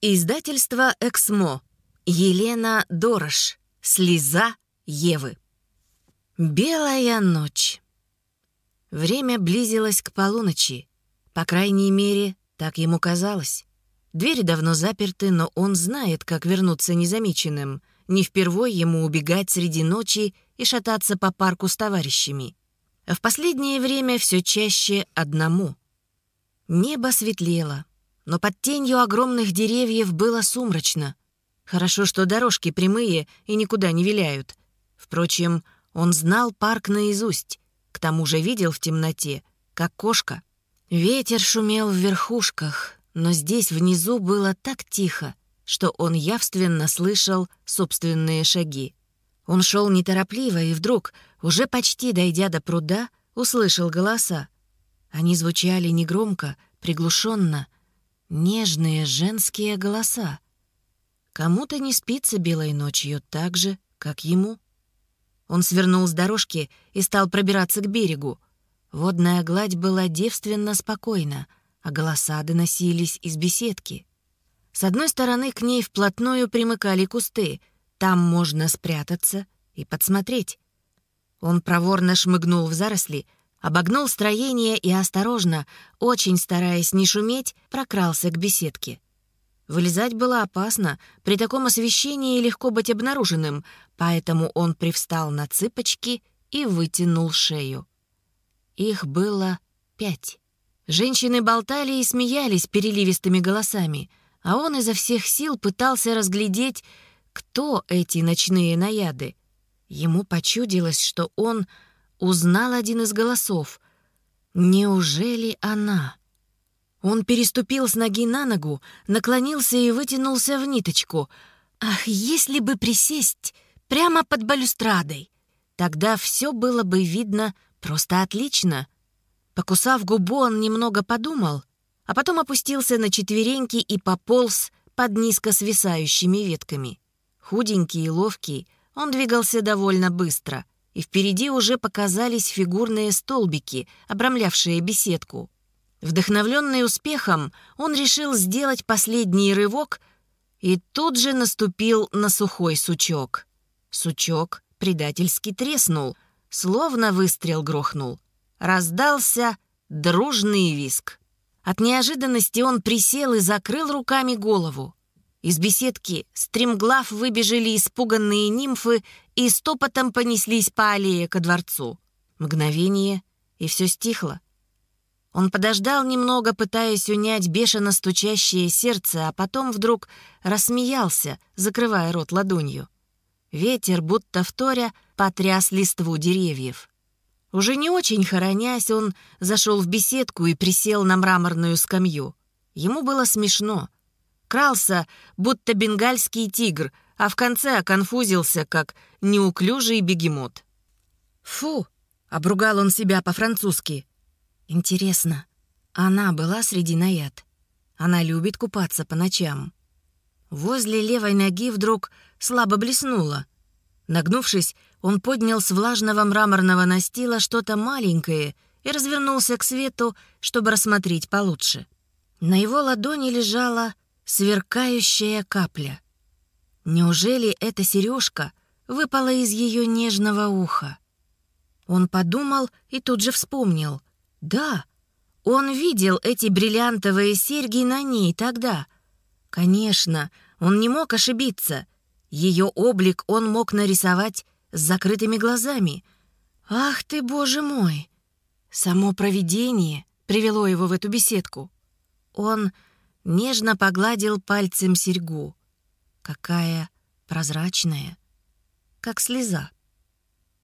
Издательство «Эксмо». Елена Дорош. «Слеза Евы». Белая ночь. Время близилось к полуночи. По крайней мере, так ему казалось. Двери давно заперты, но он знает, как вернуться незамеченным. Не впервой ему убегать среди ночи и шататься по парку с товарищами. В последнее время все чаще одному. Небо светлело но под тенью огромных деревьев было сумрачно. Хорошо, что дорожки прямые и никуда не виляют. Впрочем, он знал парк наизусть, к тому же видел в темноте, как кошка. Ветер шумел в верхушках, но здесь внизу было так тихо, что он явственно слышал собственные шаги. Он шел неторопливо и вдруг, уже почти дойдя до пруда, услышал голоса. Они звучали негромко, приглушенно, Нежные женские голоса. Кому-то не спится белой ночью так же, как ему. Он свернул с дорожки и стал пробираться к берегу. Водная гладь была девственно спокойна, а голоса доносились из беседки. С одной стороны к ней вплотную примыкали кусты. Там можно спрятаться и подсмотреть. Он проворно шмыгнул в заросли — Обогнул строение и осторожно, очень стараясь не шуметь, прокрался к беседке. Вылезать было опасно, при таком освещении легко быть обнаруженным, поэтому он привстал на цыпочки и вытянул шею. Их было пять. Женщины болтали и смеялись переливистыми голосами, а он изо всех сил пытался разглядеть, кто эти ночные наяды. Ему почудилось, что он узнал один из голосов. Неужели она? Он переступил с ноги на ногу, наклонился и вытянулся в ниточку. Ах, если бы присесть прямо под балюстрадой! Тогда все было бы видно просто отлично. Покусав губу, он немного подумал, а потом опустился на четвереньки и пополз под низко свисающими ветками. Худенький и ловкий, он двигался довольно быстро — и впереди уже показались фигурные столбики, обрамлявшие беседку. Вдохновленный успехом, он решил сделать последний рывок и тут же наступил на сухой сучок. Сучок предательски треснул, словно выстрел грохнул. Раздался дружный виск. От неожиданности он присел и закрыл руками голову. Из беседки стремглав выбежали испуганные нимфы и стопотом понеслись по аллее ко дворцу. Мгновение, и все стихло. Он подождал немного, пытаясь унять бешено стучащее сердце, а потом вдруг рассмеялся, закрывая рот ладонью. Ветер, будто вторя, потряс листву деревьев. Уже не очень хоронясь, он зашел в беседку и присел на мраморную скамью. Ему было смешно — крался, будто бенгальский тигр, а в конце оконфузился, как неуклюжий бегемот. «Фу!» — обругал он себя по-французски. «Интересно, она была среди наяд? Она любит купаться по ночам?» Возле левой ноги вдруг слабо блеснуло. Нагнувшись, он поднял с влажного мраморного настила что-то маленькое и развернулся к свету, чтобы рассмотреть получше. На его ладони лежала сверкающая капля. Неужели эта сережка выпала из ее нежного уха? Он подумал и тут же вспомнил. Да, он видел эти бриллиантовые серьги на ней тогда. Конечно, он не мог ошибиться. Ее облик он мог нарисовать с закрытыми глазами. Ах ты, боже мой! Само провидение привело его в эту беседку. Он нежно погладил пальцем серьгу. Какая прозрачная, как слеза.